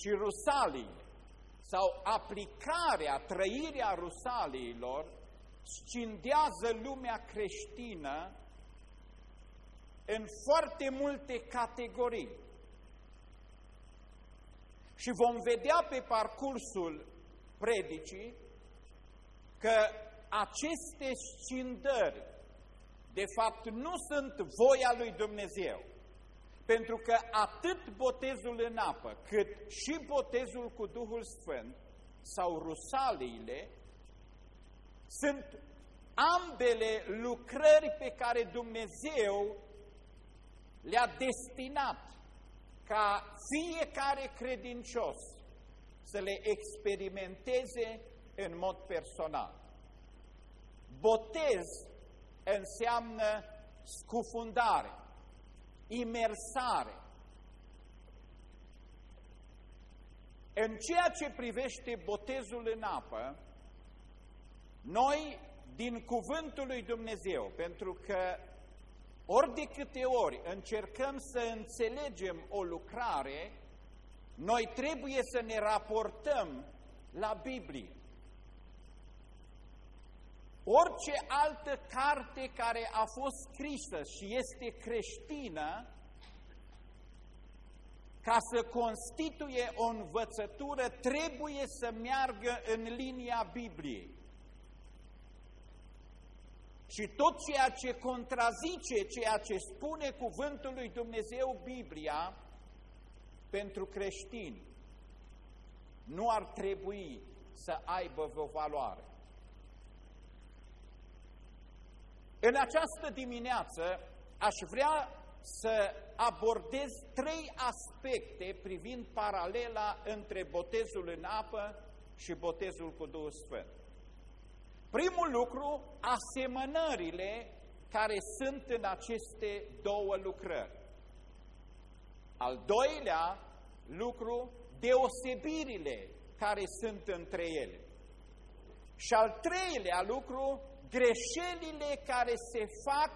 și rusaliile sau aplicarea, trăirea rusaliilor scindează lumea creștină în foarte multe categorii. Și vom vedea pe parcursul predicii că aceste scindări, de fapt, nu sunt voia lui Dumnezeu. Pentru că atât botezul în apă, cât și botezul cu Duhul Sfânt sau rusaliile, sunt ambele lucrări pe care Dumnezeu le-a destinat ca fiecare credincios să le experimenteze în mod personal. Botez înseamnă scufundare, imersare. În ceea ce privește botezul în apă, noi, din cuvântul lui Dumnezeu, pentru că ori de câte ori încercăm să înțelegem o lucrare, noi trebuie să ne raportăm la Biblie. Orice altă carte care a fost scrisă și este creștină, ca să constituie o învățătură, trebuie să meargă în linia Bibliei. Și tot ceea ce contrazice ceea ce spune cuvântul lui Dumnezeu Biblia pentru creștini nu ar trebui să aibă vreo valoare. În această dimineață aș vrea să abordez trei aspecte privind paralela între botezul în apă și botezul cu Duhul Sfânt. Primul lucru, asemănările care sunt în aceste două lucrări. Al doilea lucru, deosebirile care sunt între ele. Și al treilea lucru, greșelile care se fac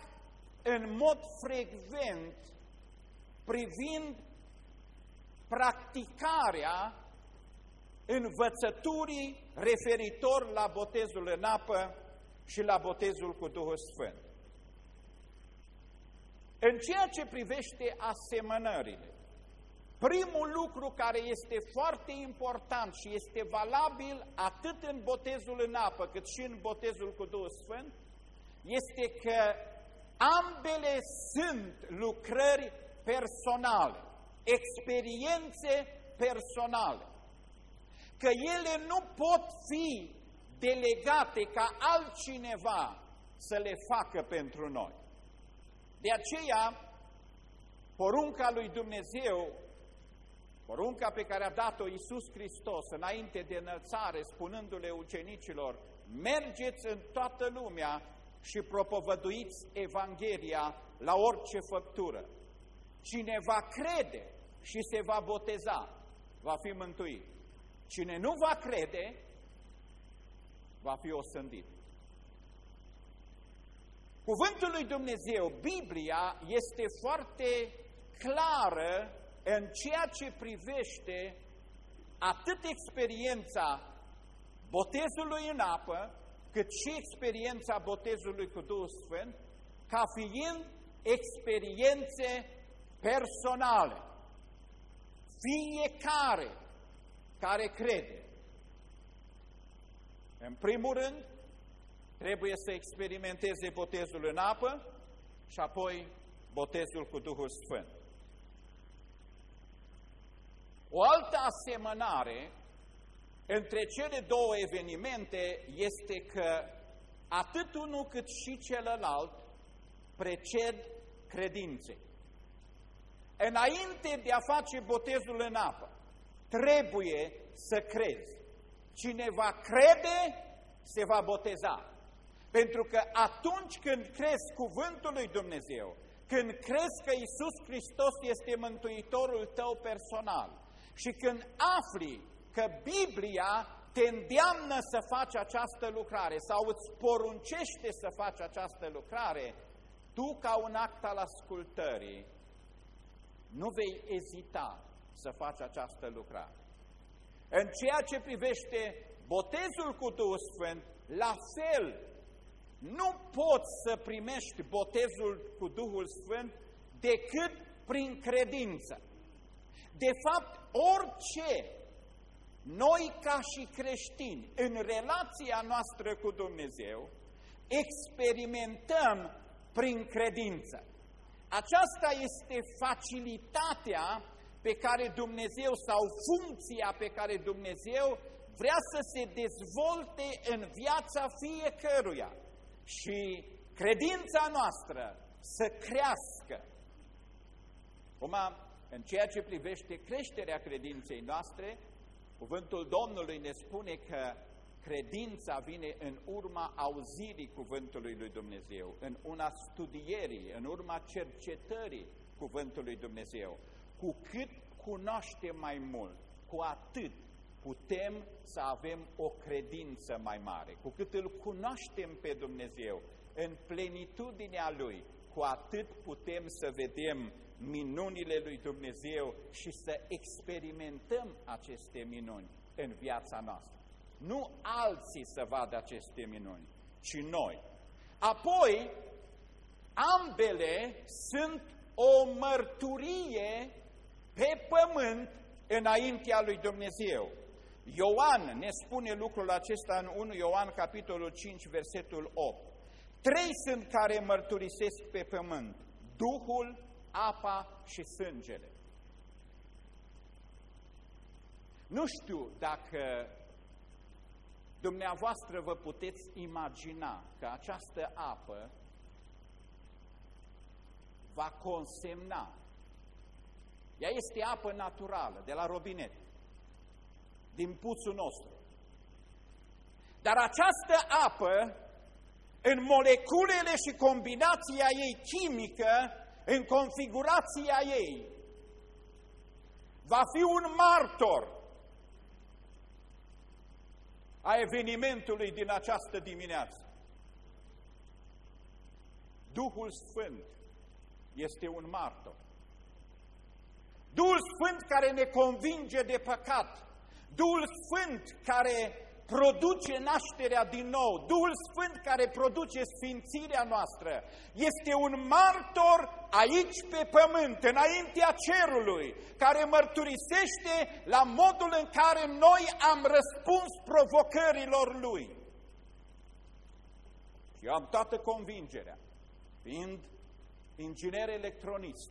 în mod frecvent privind practicarea învățăturii referitor la botezul în apă și la botezul cu Duhul Sfânt. În ceea ce privește asemănările, primul lucru care este foarte important și este valabil atât în botezul în apă cât și în botezul cu Duhul Sfânt, este că ambele sunt lucrări personale, experiențe personale că ele nu pot fi delegate ca altcineva să le facă pentru noi. De aceea, porunca lui Dumnezeu, porunca pe care a dat-o Iisus Hristos înainte de înălțare, spunându-le ucenicilor, mergeți în toată lumea și propovăduiți Evanghelia la orice făptură. Cine va crede și se va boteza, va fi mântuit. Cine nu va crede, va fi osândit. Cuvântul lui Dumnezeu, Biblia, este foarte clară în ceea ce privește atât experiența botezului în apă, cât și experiența botezului cu Duhul Sfânt, ca fiind experiențe personale. Fiecare care crede. În primul rând, trebuie să experimenteze botezul în apă și apoi botezul cu Duhul Sfânt. O altă asemănare între cele două evenimente este că atât unul cât și celălalt preced credinței. Înainte de a face botezul în apă, trebuie să crezi. Cine va crede, se va boteza. Pentru că atunci când crezi cuvântul lui Dumnezeu, când crezi că Isus Hristos este Mântuitorul tău personal și când afli că Biblia te îndeamnă să faci această lucrare sau îți poruncește să faci această lucrare, tu ca un act al ascultării nu vei ezita să faci această lucrare. În ceea ce privește botezul cu Duhul Sfânt, la fel, nu poți să primești botezul cu Duhul Sfânt decât prin credință. De fapt, orice noi ca și creștini, în relația noastră cu Dumnezeu, experimentăm prin credință. Aceasta este facilitatea pe care Dumnezeu sau funcția pe care Dumnezeu vrea să se dezvolte în viața fiecăruia și credința noastră să crească. Acum, în ceea ce privește creșterea credinței noastre, cuvântul Domnului ne spune că credința vine în urma auzirii cuvântului lui Dumnezeu, în una studierii, în urma cercetării cuvântului Dumnezeu. Cu cât cunoaștem mai mult, cu atât putem să avem o credință mai mare. Cu cât îl cunoaștem pe Dumnezeu în plenitudinea Lui, cu atât putem să vedem minunile lui Dumnezeu și să experimentăm aceste minuni în viața noastră. Nu alții să vadă aceste minuni, ci noi. Apoi, ambele sunt o mărturie pe pământ înaintea lui Dumnezeu. Ioan ne spune lucrul acesta în 1 Ioan, capitolul 5, versetul 8. Trei sunt care mărturisesc pe pământ, Duhul, apa și sângele. Nu știu dacă dumneavoastră vă puteți imagina că această apă va consemna. Ea este apă naturală, de la robinet, din puțul nostru. Dar această apă, în moleculele și combinația ei chimică, în configurația ei, va fi un martor a evenimentului din această dimineață. Duhul Sfânt este un martor. Duhul Sfânt care ne convinge de păcat, Duhul Sfânt care produce nașterea din nou, Duhul Sfânt care produce sfințirea noastră, este un martor aici pe pământ, înaintea cerului, care mărturisește la modul în care noi am răspuns provocărilor Lui. Și eu am toată convingerea, fiind inginer electronist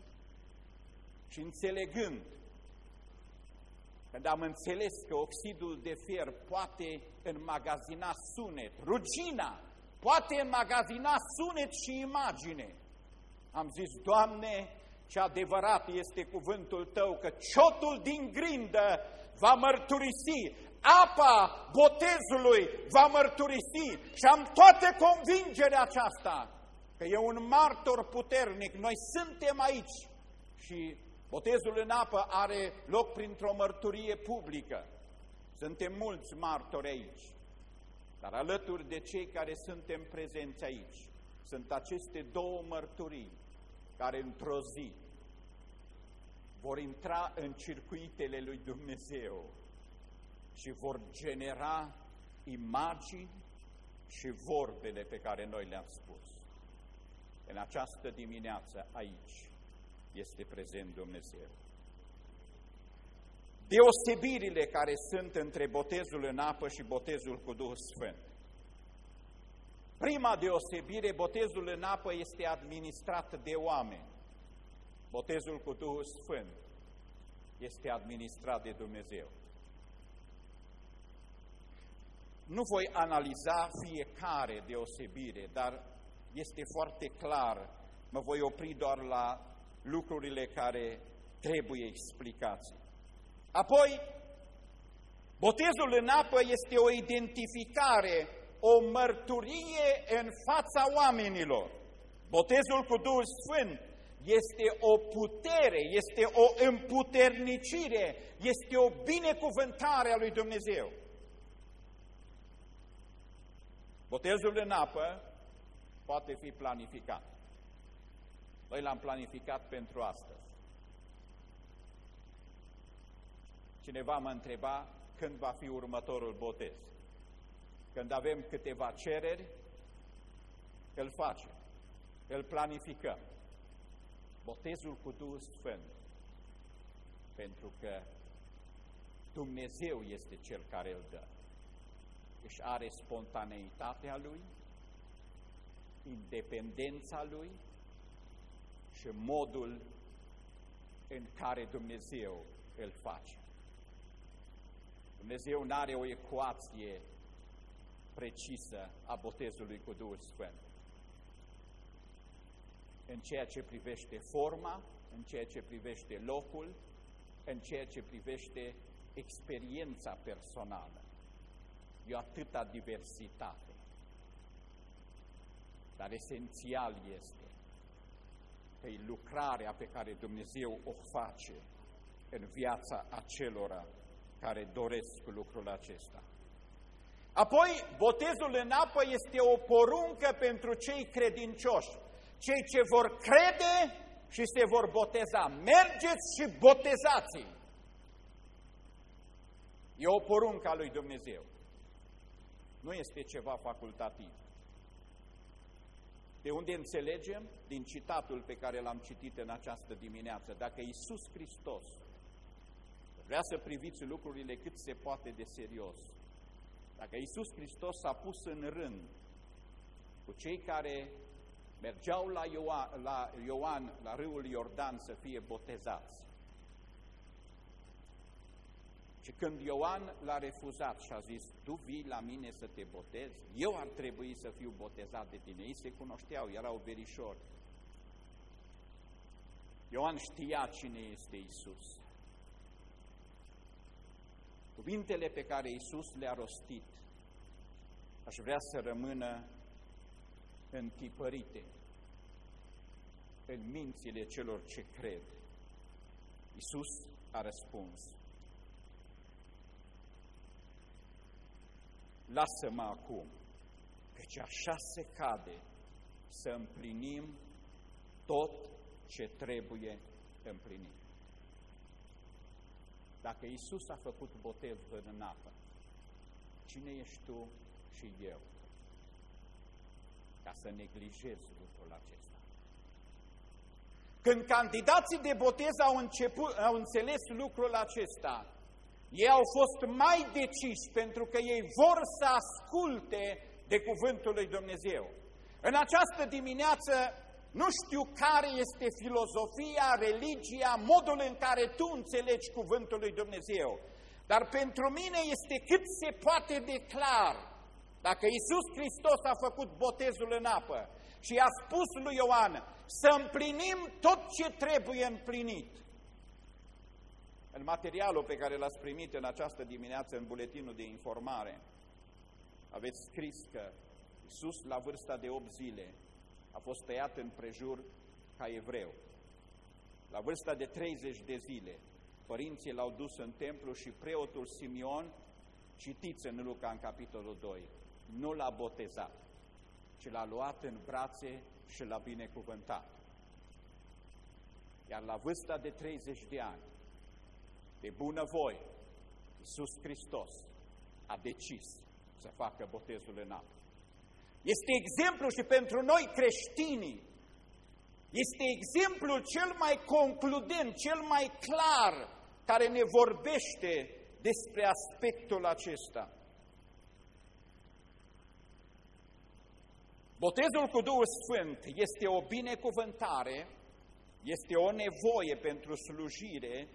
și înțelegând când am înțeles că oxidul de fier poate înmagazina sunet, rugina poate înmagazina sunet și imagine, am zis, Doamne, ce adevărat este cuvântul Tău, că ciotul din grindă va mărturisi, apa botezului va mărturisi și am toată convingerea aceasta că e un martor puternic. Noi suntem aici și Botezul în apă are loc printr-o mărturie publică. Suntem mulți martori aici, dar alături de cei care suntem prezenți aici, sunt aceste două mărturii care într-o zi vor intra în circuitele lui Dumnezeu și vor genera imagini și vorbele pe care noi le-am spus. În această dimineață aici, este prezent Dumnezeu. Deosebirile care sunt între botezul în apă și botezul cu Duhul Sfânt. Prima deosebire, botezul în apă este administrat de oameni. Botezul cu Duhul Sfânt este administrat de Dumnezeu. Nu voi analiza fiecare deosebire, dar este foarte clar, mă voi opri doar la lucrurile care trebuie explicate. Apoi, botezul în apă este o identificare, o mărturie în fața oamenilor. Botezul cu Duhul Sfânt este o putere, este o împuternicire, este o binecuvântare a lui Dumnezeu. Botezul în apă poate fi planificat. Noi l-am planificat pentru astăzi. Cineva mă întreba, când va fi următorul botez. Când avem câteva cereri, îl facem, îl planificăm. Botezul cu Duhul Sfânt, pentru că Dumnezeu este Cel care îl dă. Își are spontaneitatea Lui, independența Lui și modul în care Dumnezeu îl face. Dumnezeu nu are o ecuație precisă a botezului cu Duhul Sfânt. În ceea ce privește forma, în ceea ce privește locul, în ceea ce privește experiența personală. E o atâta diversitate. Dar esențial este că e lucrarea pe care Dumnezeu o face în viața acelora care doresc lucrul acesta. Apoi, botezul în apă este o poruncă pentru cei credincioși, cei ce vor crede și se vor boteza. Mergeți și botezați -i. E o poruncă a lui Dumnezeu. Nu este ceva facultativ. De unde înțelegem? Din citatul pe care l-am citit în această dimineață. Dacă Isus Hristos vrea să priviți lucrurile cât se poate de serios, dacă Isus Hristos s-a pus în rând cu cei care mergeau la Ioan, la Ioan, la râul Iordan să fie botezați, și când Ioan l-a refuzat și a zis, tu vii la mine să te botezi, eu ar trebui să fiu botezat de tine. Ei se cunoșteau, erau verișori. Ioan știa cine este Isus. Cuvintele pe care Isus le-a rostit, aș vrea să rămână întipărite în mințile celor ce cred. Isus a răspuns, lasă-mă acum, căci așa se cade să împlinim tot ce trebuie împlinit. Dacă Isus a făcut botezul în apă, cine ești tu și eu ca să neglijezi lucrul acesta? Când candidații de botez au, început, au înțeles lucrul acesta, ei au fost mai deciși pentru că ei vor să asculte de cuvântul lui Dumnezeu. În această dimineață nu știu care este filozofia, religia, modul în care tu înțelegi cuvântul lui Dumnezeu, dar pentru mine este cât se poate de clar. Dacă Isus Hristos a făcut botezul în apă și a spus lui Ioan să împlinim tot ce trebuie împlinit, în materialul pe care l-ați primit în această dimineață în buletinul de informare, aveți scris că Iisus, la vârsta de 8 zile, a fost tăiat în prejur ca evreu. La vârsta de 30 de zile, părinții l-au dus în templu și preotul Simeon, citiți în Luca în capitolul 2, nu l-a botezat, ci l-a luat în brațe și l-a binecuvântat. Iar la vârsta de 30 de ani, de bunăvoie, Iisus Hristos a decis să facă botezul în apă. Este exemplu și pentru noi creștinii, este exemplul cel mai concludent, cel mai clar, care ne vorbește despre aspectul acesta. Botezul cu Duhul Sfânt este o binecuvântare, este o nevoie pentru slujire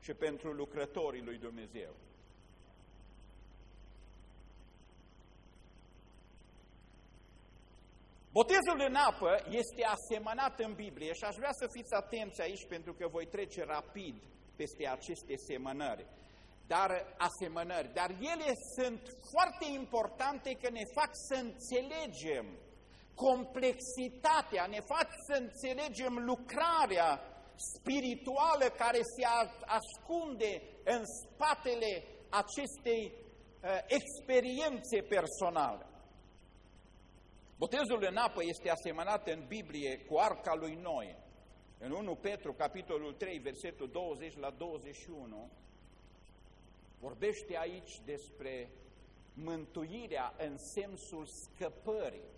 și pentru lucrătorii lui Dumnezeu. Botezul în apă este asemănat în Biblie și aș vrea să fiți atenți aici pentru că voi trece rapid peste aceste semănări. Dar asemănări, dar ele sunt foarte importante că ne fac să înțelegem complexitatea, ne fac să înțelegem lucrarea spirituală care se ascunde în spatele acestei uh, experiențe personale. Botezul în apă este asemănat în Biblie cu arca lui Noe. În 1 Petru, capitolul 3, versetul 20 la 21, Vorbește aici despre mântuirea în sensul scăpării.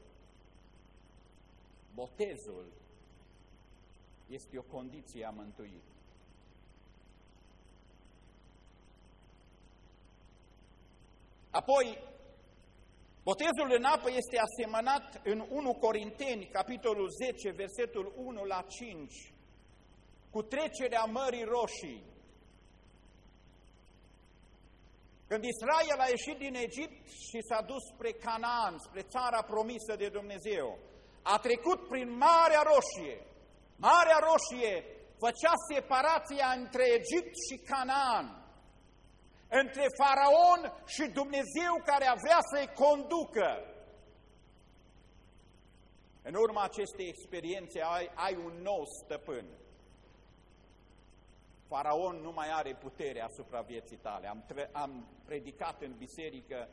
Botezul este o condiție a mântuirii. Apoi, botezul în apă este asemănat în 1 Corinteni, capitolul 10, versetul 1 la 5, cu trecerea Mării Roșii. Când Israel a ieșit din Egipt și s-a dus spre Canaan, spre țara promisă de Dumnezeu, a trecut prin Marea Roșie. Marea Roșie făcea separația între Egipt și Canaan, între Faraon și Dumnezeu care avea să-i conducă. În urma acestei experiențe ai, ai un nou stăpân. Faraon nu mai are putere asupra vieții tale. Am, am predicat în biserică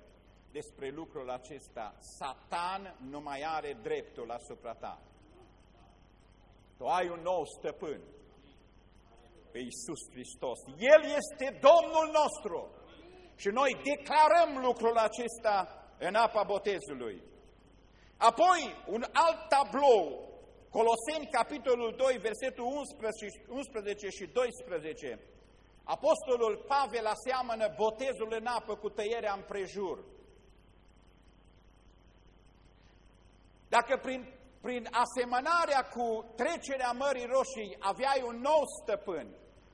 despre lucrul acesta. Satan nu mai are dreptul asupra ta. Tu ai un nou stăpân pe Iisus Hristos. El este Domnul nostru și noi declarăm lucrul acesta în apa botezului. Apoi, un alt tablou Coloseni, capitolul 2, versetul 11, 11 și 12, Apostolul Pavel aseamănă botezul în apă cu tăierea împrejur. Dacă prin, prin asemănarea cu trecerea Mării Roșii aveai un nou stăpân,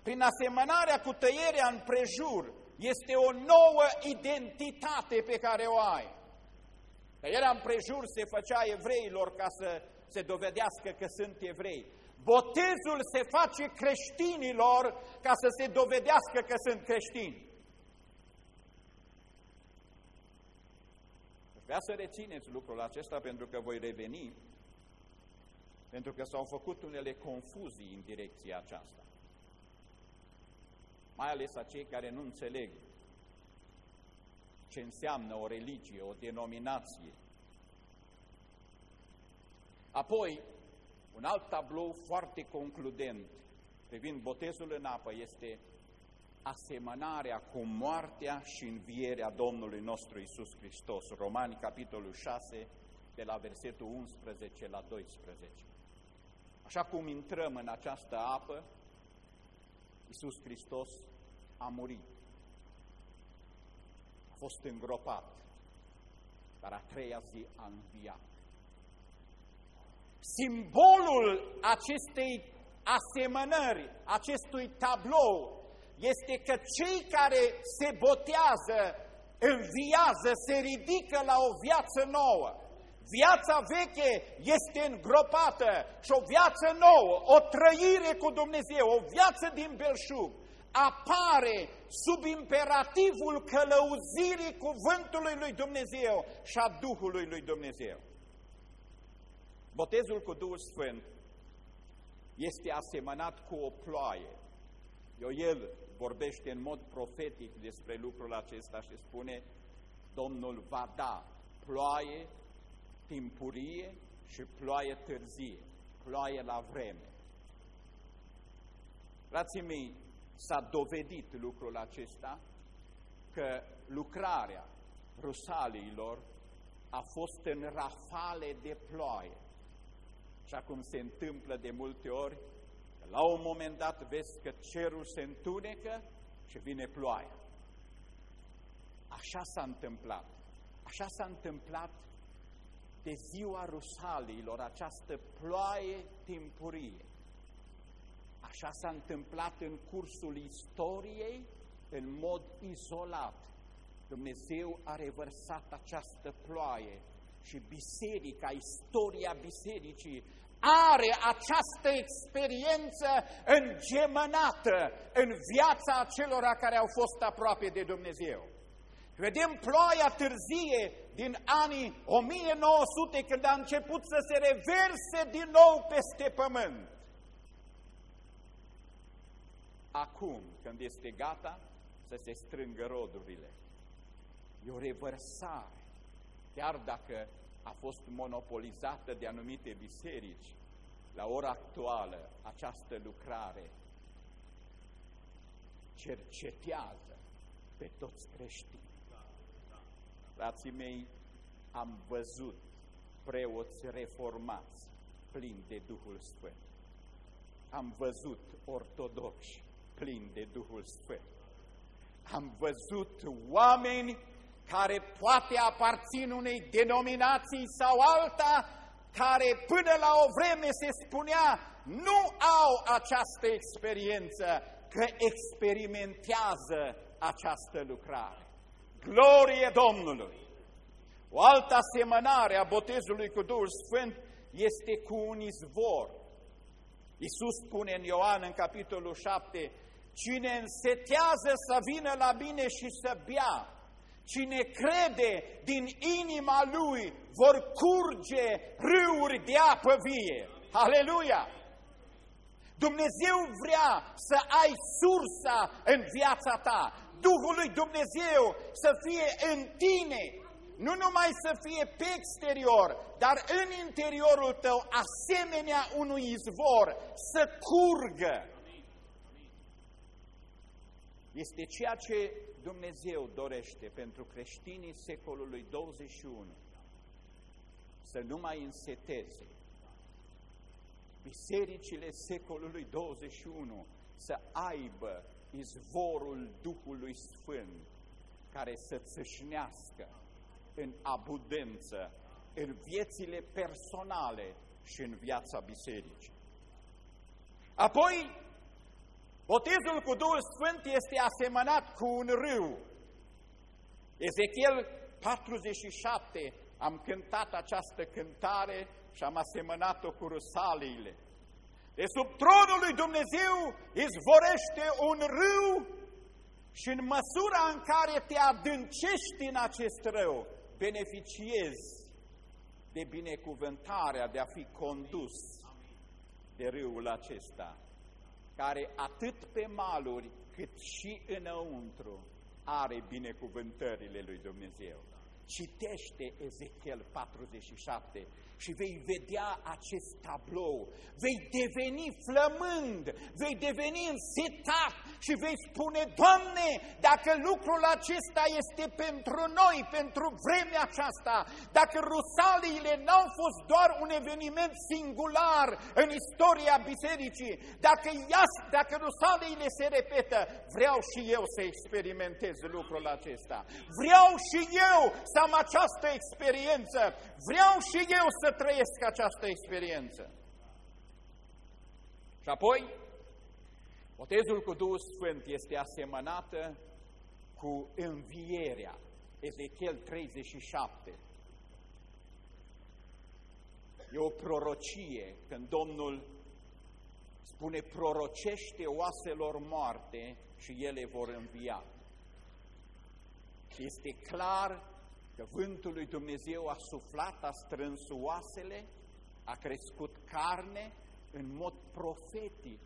prin asemănarea cu tăierea împrejur, este o nouă identitate pe care o ai. Tăierea împrejur se făcea evreilor ca să se dovedească că sunt evrei. Botezul se face creștinilor ca să se dovedească că sunt creștini. Vreau să rețineți lucrul acesta pentru că voi reveni, pentru că s-au făcut unele confuzii în direcția aceasta. Mai ales a cei care nu înțeleg ce înseamnă o religie, o denominație, Apoi, un alt tablou foarte concludent privind botezul în apă este asemănarea cu moartea și învierea Domnului nostru Isus Hristos. Romani, capitolul 6, de la versetul 11 la 12. Așa cum intrăm în această apă, Isus Hristos a murit. A fost îngropat, dar a treia zi a înviat. Simbolul acestei asemănări, acestui tablou, este că cei care se botează, înviază, se ridică la o viață nouă. Viața veche este îngropată și o viață nouă, o trăire cu Dumnezeu, o viață din belșug, apare sub imperativul călăuzirii cuvântului lui Dumnezeu și a Duhului lui Dumnezeu. Botezul cu Duhul Sfânt este asemănat cu o ploaie. El vorbește în mod profetic despre lucrul acesta și spune Domnul va da ploaie timpurie și ploaie târzie, ploaie la vreme. Frații mei, s-a dovedit lucrul acesta că lucrarea rusaliilor a fost în rafale de ploaie. Așa cum se întâmplă de multe ori, la un moment dat vezi că cerul se întunecă și vine ploaia. Așa s-a întâmplat. Așa s-a întâmplat de ziua Rusaliilor, această ploaie timpurie. Așa s-a întâmplat în cursul istoriei, în mod izolat. Dumnezeu a revărsat această ploaie și biserica, istoria bisericii are această experiență îngemănată în viața acelora care au fost aproape de Dumnezeu. Vedem ploaia târzie din anii 1900 când a început să se reverse din nou peste pământ. Acum, când este gata, să se strângă rodurile. E o revărsare chiar dacă a fost monopolizată de anumite biserici, la ora actuală această lucrare cercetează pe toți creștini. Frații mei, am văzut preoți reformați plini de Duhul Sfânt. Am văzut ortodoxi plini de Duhul Sfânt. Am văzut oameni care poate aparțin unei denominații sau alta, care până la o vreme se spunea nu au această experiență, că experimentează această lucrare. Glorie Domnului! O altă asemănare a botezului cu Duhul Sfânt este cu un izvor. Iisus spune în Ioan, în capitolul 7, Cine însetează să vină la mine și să bea, cine crede din inima lui vor curge râuri de apă vie. Aleluia! Dumnezeu vrea să ai sursa în viața ta. Duhul lui Dumnezeu să fie în tine, nu numai să fie pe exterior, dar în interiorul tău, asemenea unui izvor, să curgă. Este ceea ce Dumnezeu dorește pentru creștinii secolului 21, să nu mai înseteze. Bisericile secolului 21 să aibă izvorul Duhului Sfânt care să țâșnească în abundență în viețile personale și în viața bisericii. Apoi, botezul cu Duhul Sfânt este asemănat cu un râu. Ezechiel 47, am cântat această cântare și am asemănat-o cu rusaliile. De sub tronul lui Dumnezeu izvorește un râu și în măsura în care te adâncești în acest râu, beneficiezi de binecuvântarea de a fi condus de râul acesta, care atât pe maluri cât și înăuntru are binecuvântările lui Dumnezeu. Citește Ezechiel 47 și vei vedea acest tablou, vei deveni flămând, vei deveni însetat și vei spune, Doamne, dacă lucrul acesta este pentru noi, pentru vremea aceasta, dacă rusaliile n-au fost doar un eveniment singular în istoria bisericii, dacă, ias, dacă rusaliile se repetă, vreau și eu să experimentez lucrul acesta. Vreau și eu să am această experiență. Vreau și eu să trăiesc această experiență. Și apoi, botezul cu Duhul Sfânt este asemănată cu învierea. Ezechiel 37. E o prorocie când Domnul spune prorocește oaselor moarte și ele vor învia. Și este clar că vântul lui Dumnezeu a suflat, a strâns oasele, a crescut carne, în mod profetic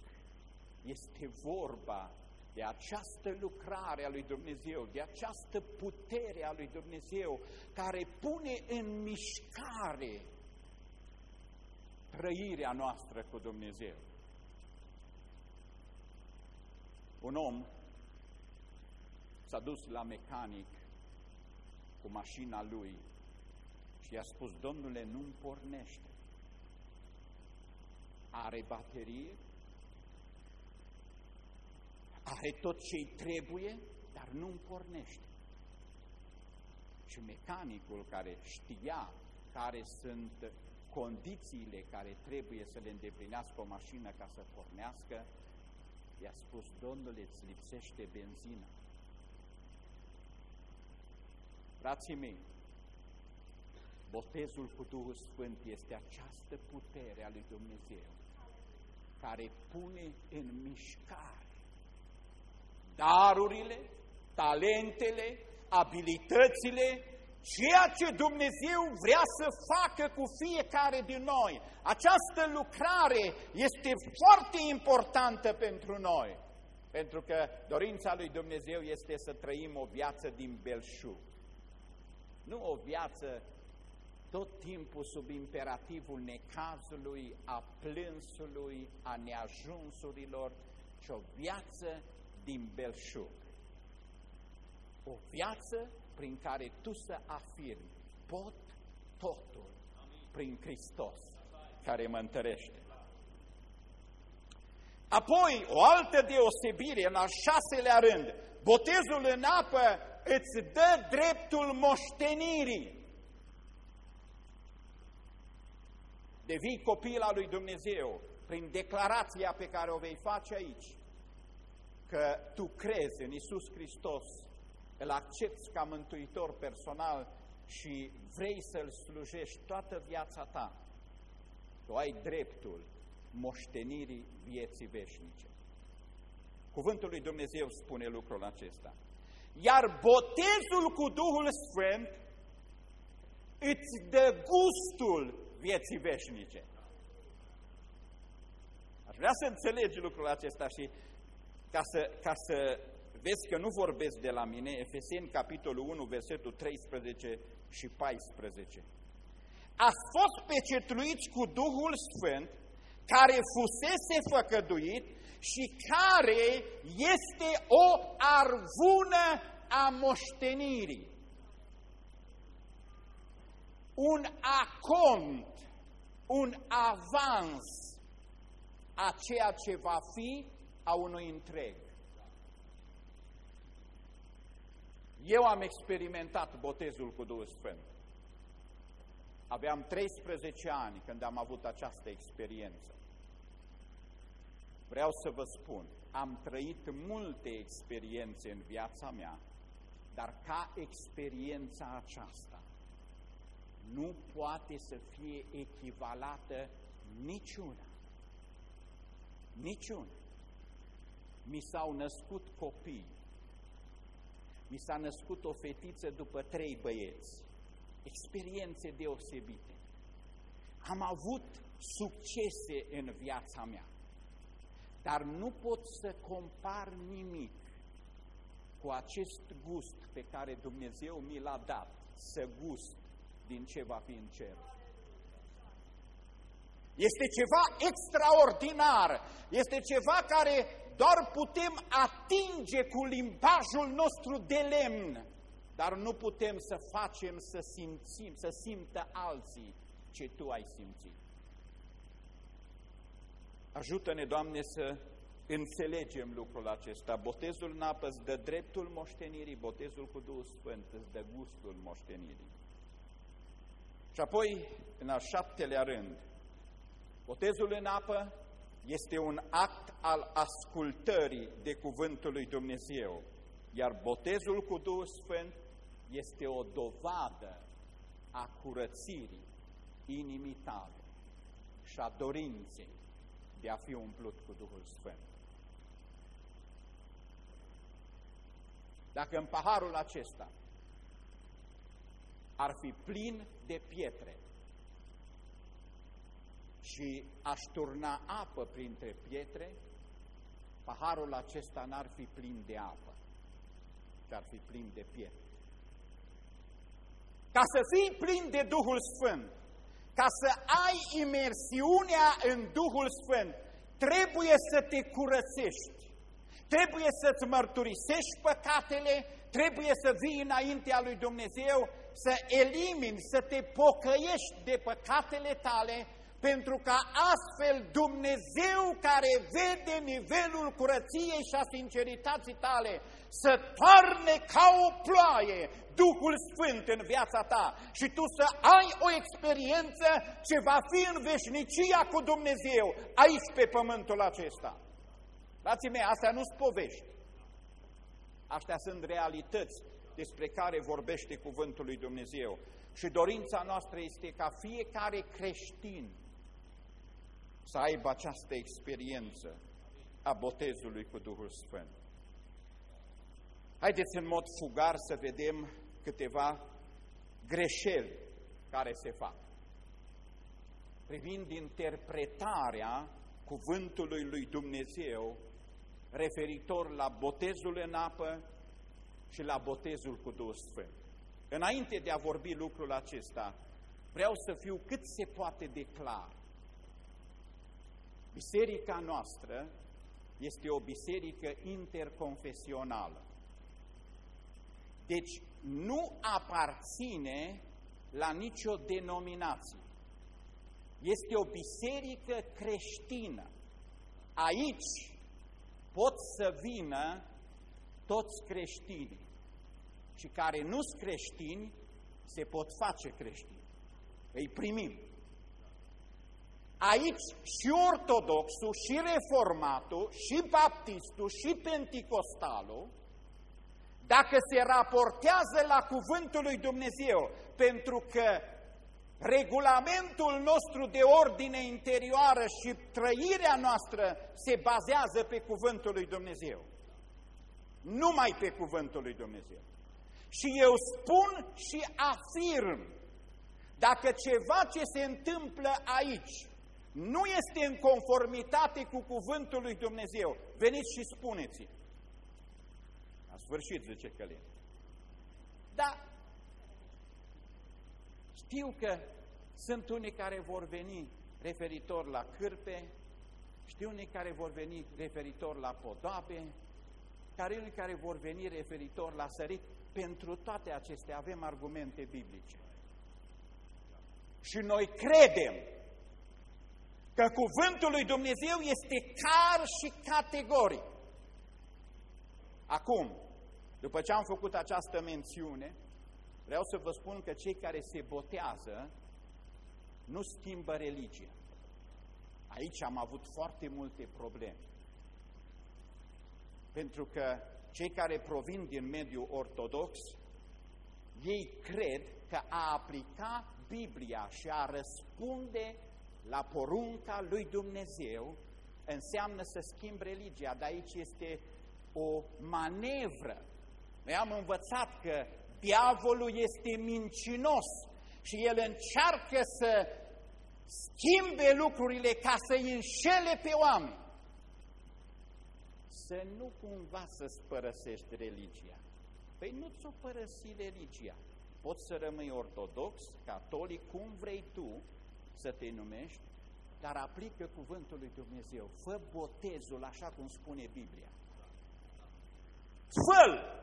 este vorba de această lucrare a lui Dumnezeu, de această putere a lui Dumnezeu care pune în mișcare trăirea noastră cu Dumnezeu. Un om s-a dus la mecanic cu mașina lui și i-a spus, domnule, nu-mi pornește. Are baterie, are tot ce-i trebuie, dar nu-mi pornește. Și mecanicul care știa care sunt condițiile care trebuie să le îndeplinească o mașină ca să pornească, i-a spus, domnule, îți lipsește benzină. Frații mei, botezul cu Duhul Sfânt este această putere a lui Dumnezeu care pune în mișcare darurile, talentele, abilitățile, ceea ce Dumnezeu vrea să facă cu fiecare din noi. Această lucrare este foarte importantă pentru noi, pentru că dorința lui Dumnezeu este să trăim o viață din belșug. Nu o viață tot timpul sub imperativul necazului, a plânsului, a neajunsurilor, ci o viață din belșug. o viață prin care tu să afirmi, pot totul prin Hristos care mă întărește. Apoi, o altă deosebire, în al șaselea rând, botezul în apă îți dă dreptul moștenirii. Devii copil al lui Dumnezeu prin declarația pe care o vei face aici, că tu crezi în Isus Hristos, îl accepti ca mântuitor personal și vrei să-L slujești toată viața ta, tu ai dreptul moștenirii vieții veșnice. Cuvântul lui Dumnezeu spune lucrul acesta. Iar botezul cu Duhul Sfânt îți dă gustul vieții veșnice. Aș vrea să înțelegi lucrul acesta și ca să, ca să vezi că nu vorbesc de la mine, Efeseni, capitolul 1, versetul 13 și 14. A fost pecetluiți cu Duhul Sfânt, care fusese făcăduit și care este o arvună a moștenirii. Un acont, un avans a ceea ce va fi a unui întreg. Eu am experimentat botezul cu Duhul Sfânt. Aveam 13 ani când am avut această experiență. Vreau să vă spun, am trăit multe experiențe în viața mea, dar ca experiența aceasta nu poate să fie echivalată niciuna. Niciuna. Mi s-au născut copii. Mi s-a născut o fetiță după trei băieți. Experiențe deosebite. Am avut succese în viața mea. Dar nu pot să compar nimic cu acest gust pe care Dumnezeu mi l-a dat, să gust din ce va fi în cer. Este ceva extraordinar, este ceva care doar putem atinge cu limbajul nostru de lemn, dar nu putem să facem să simțim, să simtă alții ce Tu ai simțit. Ajută-ne, Doamne, să înțelegem lucrul acesta. Botezul în apă îți dă dreptul moștenirii, botezul cu Duhul Sfânt îți dă gustul moștenirii. Și apoi, în al șaptelea rând, botezul în apă este un act al ascultării de cuvântul lui Dumnezeu, iar botezul cu Duhul Sfânt este o dovadă a curățirii inimii tale și a dorinței de a fi umplut cu Duhul Sfânt. Dacă în paharul acesta ar fi plin de pietre și aș turna apă printre pietre, paharul acesta n-ar fi plin de apă, ci ar fi plin de pietre. Ca să fii plin de Duhul Sfânt, ca să ai imersiunea în Duhul Sfânt, trebuie să te curățești, trebuie să-ți mărturisești păcatele, trebuie să vii înaintea lui Dumnezeu, să elimini, să te pocăiești de păcatele tale, pentru ca astfel Dumnezeu care vede nivelul curăției și a sincerității tale să toarne ca o ploaie Duhul Sfânt în viața ta și tu să ai o experiență ce va fi în veșnicia cu Dumnezeu aici pe pământul acesta. Frații mei, astea nu sunt povești. Astea sunt realități despre care vorbește cuvântul lui Dumnezeu. Și dorința noastră este ca fiecare creștin să aibă această experiență a botezului cu Duhul Sfânt. Haideți în mod fugar să vedem câteva greșeli care se fac. Privind interpretarea cuvântului lui Dumnezeu referitor la botezul în apă și la botezul cu Duhul Sfânt. Înainte de a vorbi lucrul acesta, vreau să fiu cât se poate de clar. Biserica noastră este o biserică interconfesională. Deci nu aparține la nicio denominație. Este o biserică creștină. Aici pot să vină toți creștinii și care nu sunt creștini se pot face creștini. Îi primim. Aici și ortodoxul, și reformatul, și baptistul, și penticostalul, dacă se raportează la cuvântul lui Dumnezeu, pentru că regulamentul nostru de ordine interioară și trăirea noastră se bazează pe cuvântul lui Dumnezeu. Numai pe cuvântul lui Dumnezeu. Și eu spun și afirm, dacă ceva ce se întâmplă aici nu este în conformitate cu cuvântul lui Dumnezeu, veniți și spuneți A sfârșit, zice Călin. Da, știu că sunt unii care vor veni referitor la cârpe, știu unii care vor veni referitor la podoabe, care unii care vor veni referitor la sărit. Pentru toate acestea avem argumente biblice. Și noi credem că cuvântul lui Dumnezeu este car și categoric. Acum, după ce am făcut această mențiune, vreau să vă spun că cei care se botează nu schimbă religia. Aici am avut foarte multe probleme. Pentru că cei care provin din mediul ortodox, ei cred că a aplica Biblia și a răspunde la porunca lui Dumnezeu înseamnă să schimb religia, dar aici este o manevră. Noi am învățat că diavolul este mincinos și el încearcă să schimbe lucrurile ca să-i înșele pe oameni. Să nu cumva să-ți părăsești religia. Păi nu ți-o părăsi religia. Poți să rămâi ortodox, catolic, cum vrei tu să te numești, dar aplică cuvântul lui Dumnezeu. Fă botezul așa cum spune Biblia. fă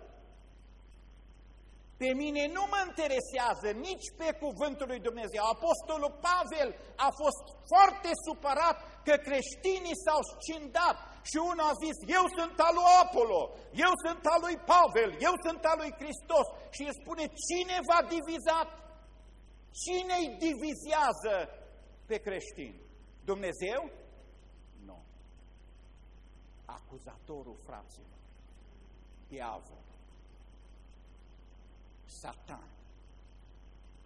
pe mine nu mă interesează nici pe cuvântul lui Dumnezeu. Apostolul Pavel a fost foarte supărat că creștinii s-au scindat și unul a zis, eu sunt al lui Apollo, eu sunt al lui Pavel, eu sunt al lui Hristos. Și îi spune, cine v-a divizat? Cine îi divizează pe creștini? Dumnezeu? Nu. Acuzatorul fraților, diavol. Satan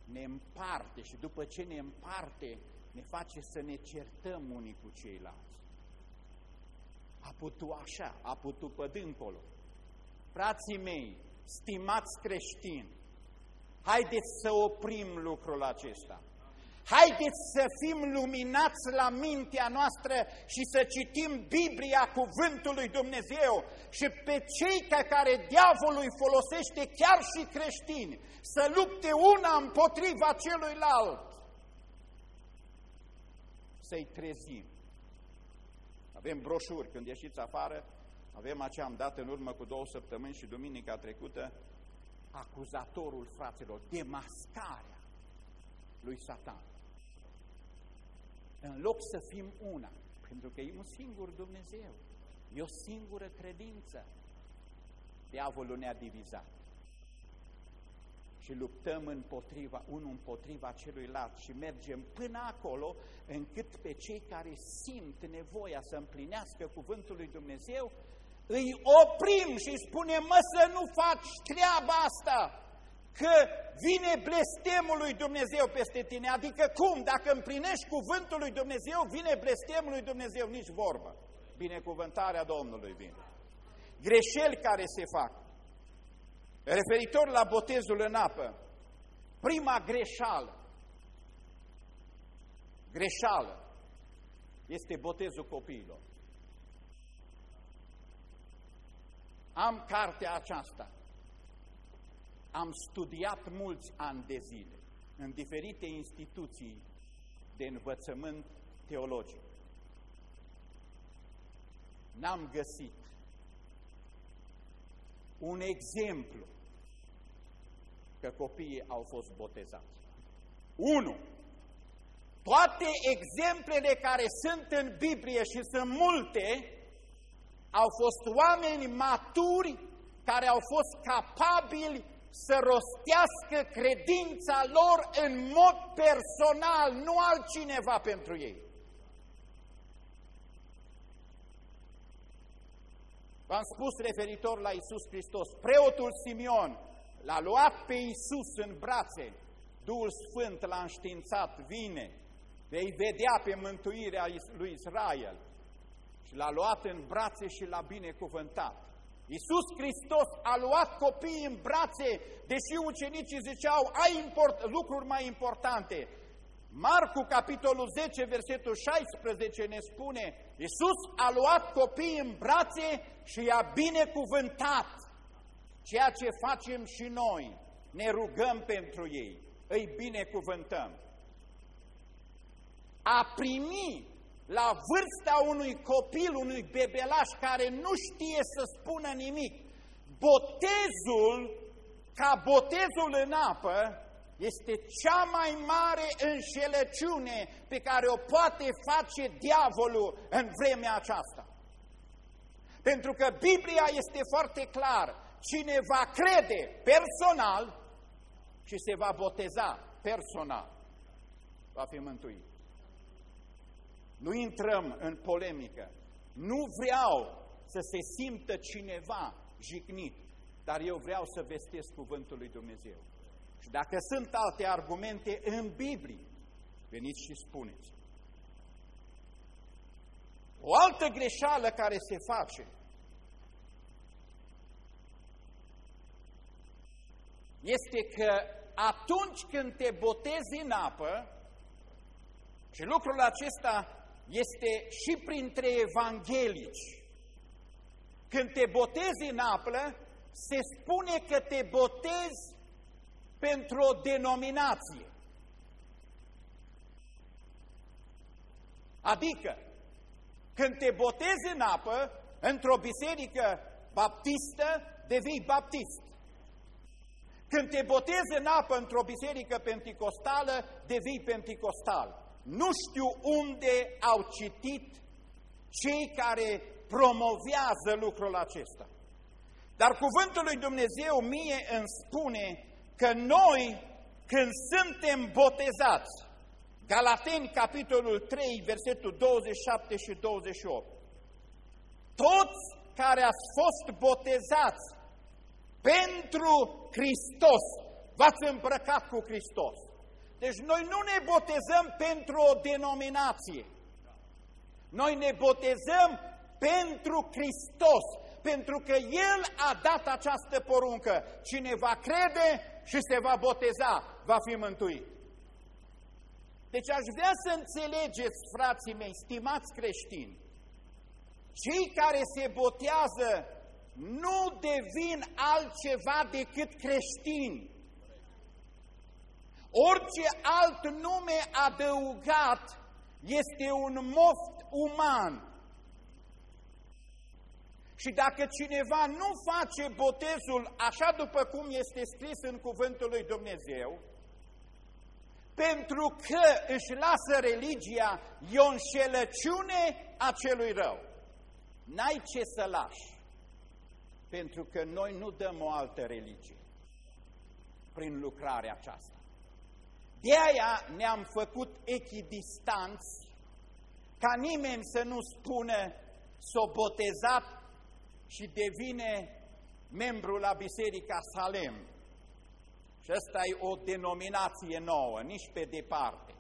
ne împarte și după ce ne împarte, ne face să ne certăm unii cu ceilalți. A putut așa, a putut pe dincolo. Frații mei, stimați creștini, haideți să oprim lucrul acesta. Haideți să fim luminați la mintea noastră și să citim Biblia, Cuvântul lui Dumnezeu și pe cei pe care diavolul îi folosește chiar și creștini să lupte una împotriva celuilalt. Să-i trezim. Avem broșuri, când ieșiți afară, avem aceea am dat în urmă cu două săptămâni și duminica trecută, acuzatorul fraților, demascarea lui Satan în loc să fim una, pentru că e un singur Dumnezeu, e o singură credință. Diavolul ne-a divizat și luptăm împotriva, unul împotriva celuilalt și mergem până acolo încât pe cei care simt nevoia să împlinească cuvântul lui Dumnezeu, îi oprim și spunem, mă să nu faci treaba asta, că vine blestemul lui Dumnezeu peste tine. Adică cum? Dacă împlinești cuvântul lui Dumnezeu, vine blestemul lui Dumnezeu, nici vorbă. Binecuvântarea Domnului vine. Greșeli care se fac. Referitor la botezul în apă, prima greșeală, greșeală, este botezul copiilor. Am cartea aceasta am studiat mulți ani de zile în diferite instituții de învățământ teologic. N-am găsit un exemplu că copiii au fost botezați. 1. Toate exemplele care sunt în Biblie și sunt multe, au fost oameni maturi care au fost capabili să rostească credința lor în mod personal, nu altcineva pentru ei. V-am spus referitor la Isus Hristos, preotul Simeon l-a luat pe Isus în brațe, Duhul Sfânt l-a înștiințat, vine, vei vedea pe mântuirea lui Israel. Și l-a luat în brațe și l-a binecuvântat. Iisus Hristos a luat copiii în brațe, deși ucenicii ziceau, ai import, lucruri mai importante. Marcu, capitolul 10, versetul 16 ne spune, Iisus a luat copiii în brațe și i-a binecuvântat. Ceea ce facem și noi, ne rugăm pentru ei, îi binecuvântăm. A primi la vârsta unui copil, unui bebelaș care nu știe să spună nimic, botezul, ca botezul în apă, este cea mai mare înșelăciune pe care o poate face diavolul în vremea aceasta. Pentru că Biblia este foarte clar, cine va crede personal și se va boteza personal, va fi mântuit. Nu intrăm în polemică. Nu vreau să se simtă cineva jignit, dar eu vreau să vestesc cuvântul lui Dumnezeu. Și dacă sunt alte argumente în Biblie, veniți și spuneți. O altă greșeală care se face este că atunci când te botezi în apă, și lucrul acesta este și printre evanghelici. Când te botezi în apă, se spune că te botezi pentru o denominație. Adică, când te botezi în apă, într-o biserică baptistă, devii baptist. Când te botezi în apă într-o biserică penticostală, devii penticostal. Nu știu unde au citit cei care promovează lucrul acesta. Dar cuvântul lui Dumnezeu mie îmi spune că noi, când suntem botezați, Galateni, capitolul 3, versetul 27 și 28, toți care ați fost botezați pentru Hristos, v-ați îmbrăcat cu Hristos. Deci noi nu ne botezăm pentru o denominație. Noi ne botezăm pentru Hristos, pentru că El a dat această poruncă. Cine va crede și se va boteza, va fi mântuit. Deci aș vrea să înțelegeți, frații mei, stimați creștini, cei care se botează nu devin altceva decât creștini. Orice alt nume adăugat este un moft uman. Și dacă cineva nu face botezul așa după cum este scris în cuvântul lui Dumnezeu, pentru că își lasă religia, e o înșelăciune a celui rău. N-ai ce să lași, pentru că noi nu dăm o altă religie prin lucrarea aceasta. De aia ne-am făcut echidistanți ca nimeni să nu spună s-o botezat și devine membru la Biserica Salem. Și asta e o denominație nouă, nici pe departe.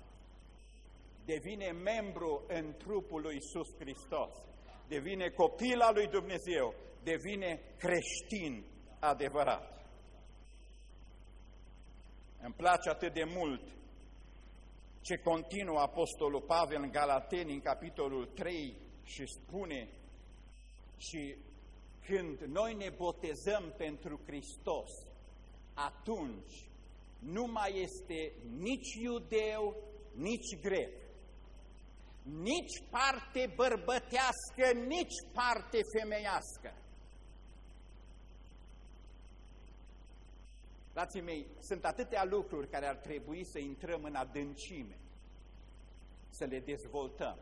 Devine membru în trupul lui Iisus Hristos, devine copil al lui Dumnezeu, devine creștin adevărat. Îmi place atât de mult ce continuă Apostolul Pavel în Galateni, în capitolul 3, și spune și când noi ne botezăm pentru Hristos, atunci nu mai este nici iudeu, nici grec, nici parte bărbătească, nici parte femeiască, Frații mei, sunt atâtea lucruri care ar trebui să intrăm în adâncime, să le dezvoltăm.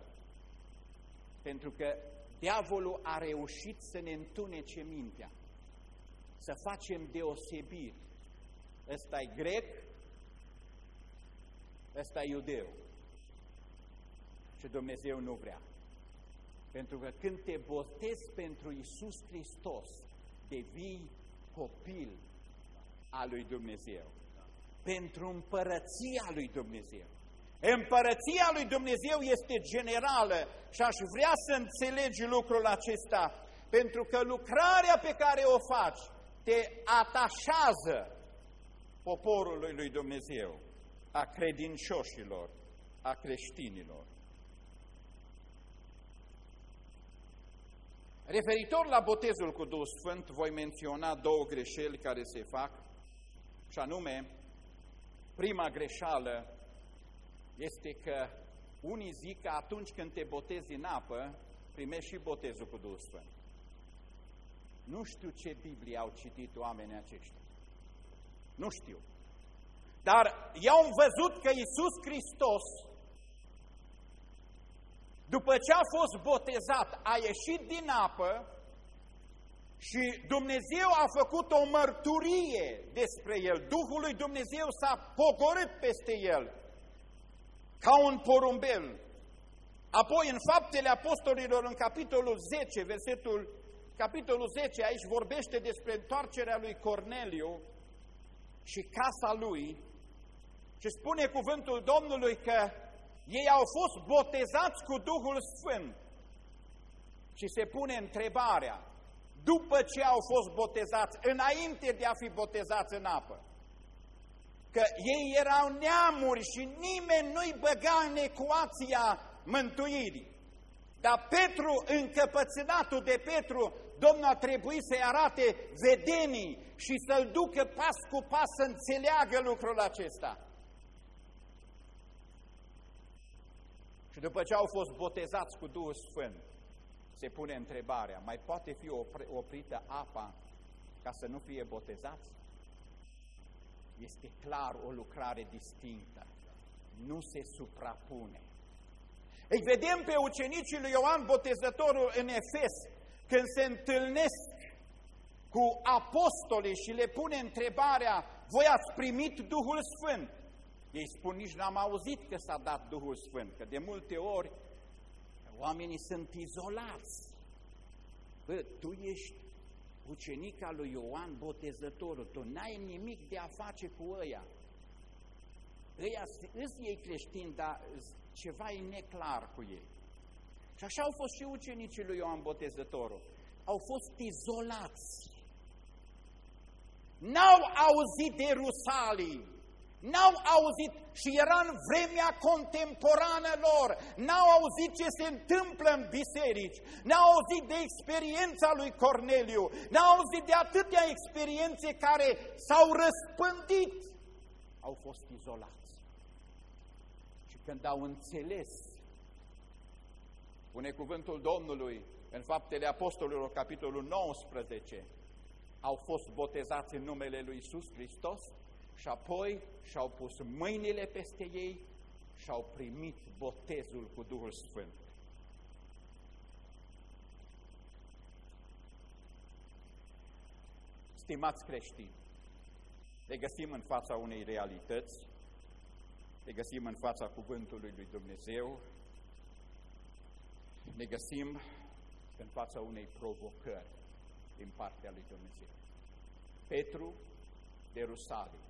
Pentru că diavolul a reușit să ne întunece mintea, să facem deosebiri. Ăsta e grec, ăsta e iudeu. Și Dumnezeu nu vrea. Pentru că când te botezi pentru Isus Hristos, devii copil al lui Dumnezeu. Pentru împărăția lui Dumnezeu. Împărăția lui Dumnezeu este generală și aș vrea să înțelegi lucrul acesta, pentru că lucrarea pe care o faci te atașează poporului lui Dumnezeu, a credincioșilor, a creștinilor. Referitor la botezul cu Duhul Sfânt, voi menționa două greșeli care se fac, și anume, prima greșeală este că unii zic că atunci când te botezi în apă, primești și botezul cu Duhul Sfânt. Nu știu ce Biblie au citit oamenii aceștia. Nu știu. Dar i-au văzut că Iisus Hristos după ce a fost botezat, a ieșit din apă și Dumnezeu a făcut o mărturie despre el. Duhul lui Dumnezeu s-a pogorât peste el ca un porumbel. Apoi, în Faptele Apostolilor, în capitolul 10, versetul, capitolul 10, aici vorbește despre întoarcerea lui Corneliu și casa lui și spune cuvântul Domnului că ei au fost botezați cu Duhul Sfânt. Și se pune întrebarea, după ce au fost botezați, înainte de a fi botezați în apă, că ei erau neamuri și nimeni nu-i băga în ecuația mântuirii. Dar Petru, încăpățânatul de Petru, Domnul a trebuit să-i arate vedenii și să-l ducă pas cu pas să înțeleagă lucrul acesta. Și după ce au fost botezați cu Duhul Sfânt, se pune întrebarea, mai poate fi oprită apa ca să nu fie botezați? Este clar o lucrare distinctă, nu se suprapune. Îi vedem pe ucenicii lui Ioan Botezătorul în Efes, când se întâlnesc cu apostolii și le pune întrebarea, voi ați primit Duhul Sfânt? Ei spun, nici n-am auzit că s-a dat Duhul Sfânt, că de multe ori oamenii sunt izolați. Bă, tu ești ucenica lui Ioan Botezătorul, tu n-ai nimic de a face cu ăia. Ăia îți ei creștini, dar ceva e neclar cu ei. Și așa au fost și ucenicii lui Ioan Botezătorul. Au fost izolați. N-au auzit de Rusalii, N-au auzit și era în vremea contemporană lor, n-au auzit ce se întâmplă în biserici, n-au auzit de experiența lui Corneliu, n-au auzit de atâtea experiențe care s-au răspândit, au fost izolați. Și când au înțeles, pune cuvântul Domnului în Faptele Apostolilor, capitolul 19, au fost botezați în numele lui Isus Hristos, și apoi și-au pus mâinile peste ei și au primit botezul cu Duhul Sfânt. Stimați creștini, ne găsim în fața unei realități, ne găsim în fața Cuvântului lui Dumnezeu, ne găsim în fața unei provocări din partea lui Dumnezeu. Petru de Rusalim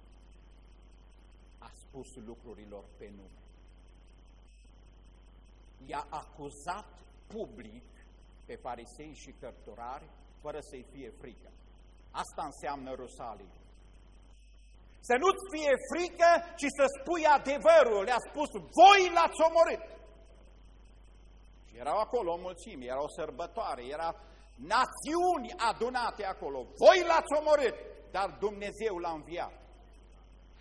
a spus lucrurilor pe nume. I-a acuzat public pe farisei și cărturari fără să-i fie frică. Asta înseamnă Rusalim. Să nu-ți fie frică, ci să spui adevărul. Le-a spus, voi l-ați omorât. Și erau acolo o mulțime, era o sărbătoare, era națiuni adunate acolo. Voi l-ați omorât, dar Dumnezeu l-a înviat.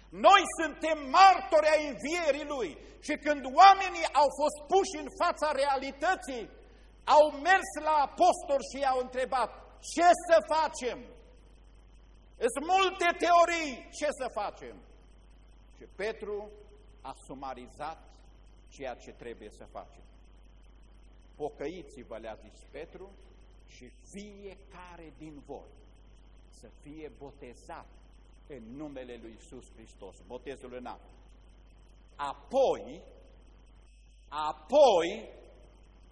Noi suntem martori ai învierii Lui și când oamenii au fost puși în fața realității, au mers la apostol și i-au întrebat, ce să facem? Sunt multe teorii, ce să facem? Și Petru a sumarizat ceea ce trebuie să facem. Pocăiți-vă, le-a zis Petru, și fiecare din voi să fie botezat în numele lui Isus Hristos, botezul în apă. Apoi, apoi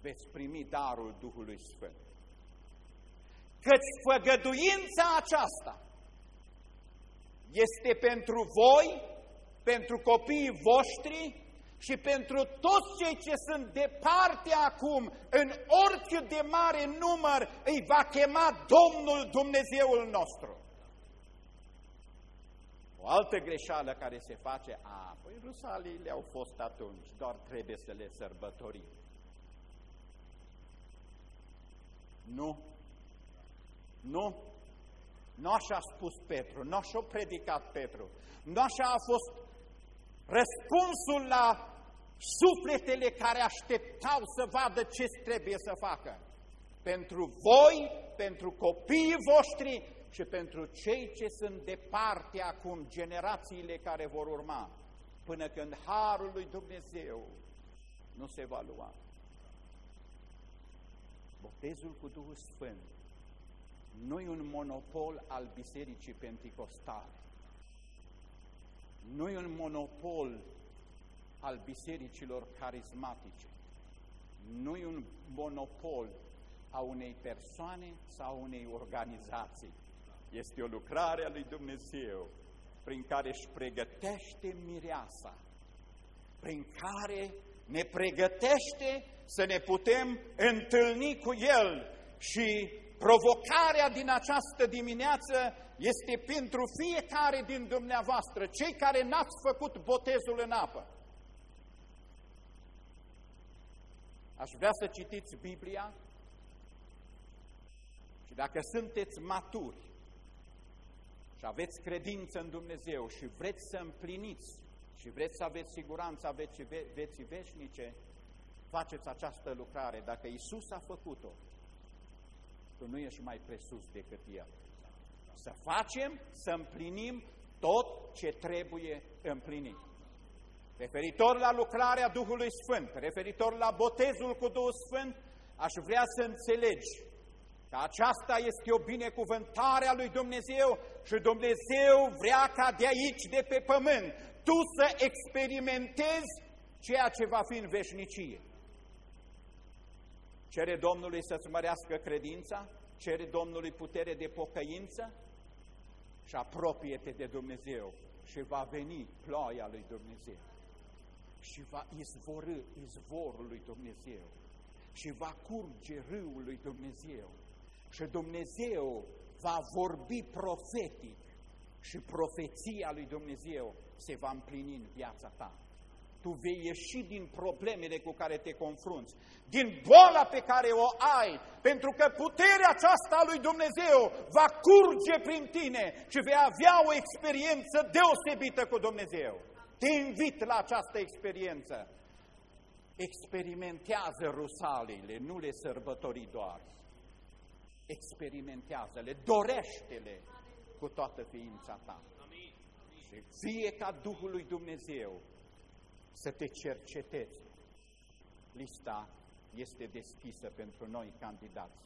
veți primi darul Duhului Sfânt. Căci făgăduința aceasta este pentru voi, pentru copiii voștri și pentru toți cei ce sunt departe acum, în orice de mare număr, îi va chema Domnul Dumnezeul nostru. O altă greșeală care se face, a, păi rusalii au fost atunci, doar trebuie să le sărbătorim. Nu. Nu. Nu așa a spus Petru, nu așa a predicat Petru, nu așa a fost răspunsul la sufletele care așteptau să vadă ce trebuie să facă. Pentru voi, pentru copiii voștri și pentru cei ce sunt departe acum, generațiile care vor urma, până când Harul lui Dumnezeu nu se va lua. Botezul cu Duhul Sfânt nu e un monopol al Bisericii Pentecostale nu e un monopol al bisericilor carismatice, nu e un monopol a unei persoane sau unei organizații. Este o lucrare a lui Dumnezeu prin care își pregătește mireasa, prin care ne pregătește să ne putem întâlni cu El și provocarea din această dimineață este pentru fiecare din dumneavoastră, cei care n-ați făcut botezul în apă. Aș vrea să citiți Biblia și dacă sunteți maturi și aveți credință în Dumnezeu și vreți să împliniți și vreți să aveți siguranța vieții veșnice, faceți această lucrare. Dacă Isus a făcut-o, tu nu ești mai presus decât El să facem, să împlinim tot ce trebuie împlinit. Referitor la lucrarea Duhului Sfânt, referitor la botezul cu Duhul Sfânt, aș vrea să înțelegi că aceasta este o binecuvântare a lui Dumnezeu și Dumnezeu vrea ca de aici, de pe pământ, tu să experimentezi ceea ce va fi în veșnicie. Cere Domnului să-ți mărească credința, cere Domnului putere de pocăință, și apropie-te de Dumnezeu și va veni ploaia lui Dumnezeu și va izvorâ izvorul lui Dumnezeu și va curge râul lui Dumnezeu și Dumnezeu va vorbi profetic și profeția lui Dumnezeu se va împlini în viața ta tu vei ieși din problemele cu care te confrunți, din boala pe care o ai, pentru că puterea aceasta a lui Dumnezeu va curge prin tine și vei avea o experiență deosebită cu Dumnezeu. Te invit la această experiență. Experimentează rusalile, nu le sărbători doar. Experimentează-le, dorește-le cu toată ființa ta. Și fie ca Duhul lui Dumnezeu să te cercetezi. Lista este deschisă pentru noi candidați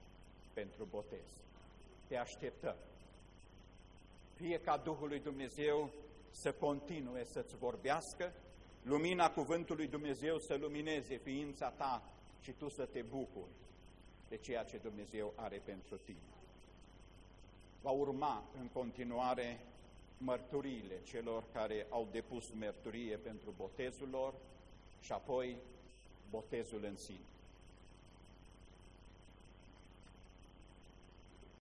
pentru botez. Te așteptăm. Fie ca Duhul lui Dumnezeu să continue să-ți vorbească, lumina cuvântului Dumnezeu să lumineze ființa ta și tu să te bucuri de ceea ce Dumnezeu are pentru tine. Va urma în continuare mărturiile celor care au depus mărturie pentru botezul lor și apoi botezul în sine.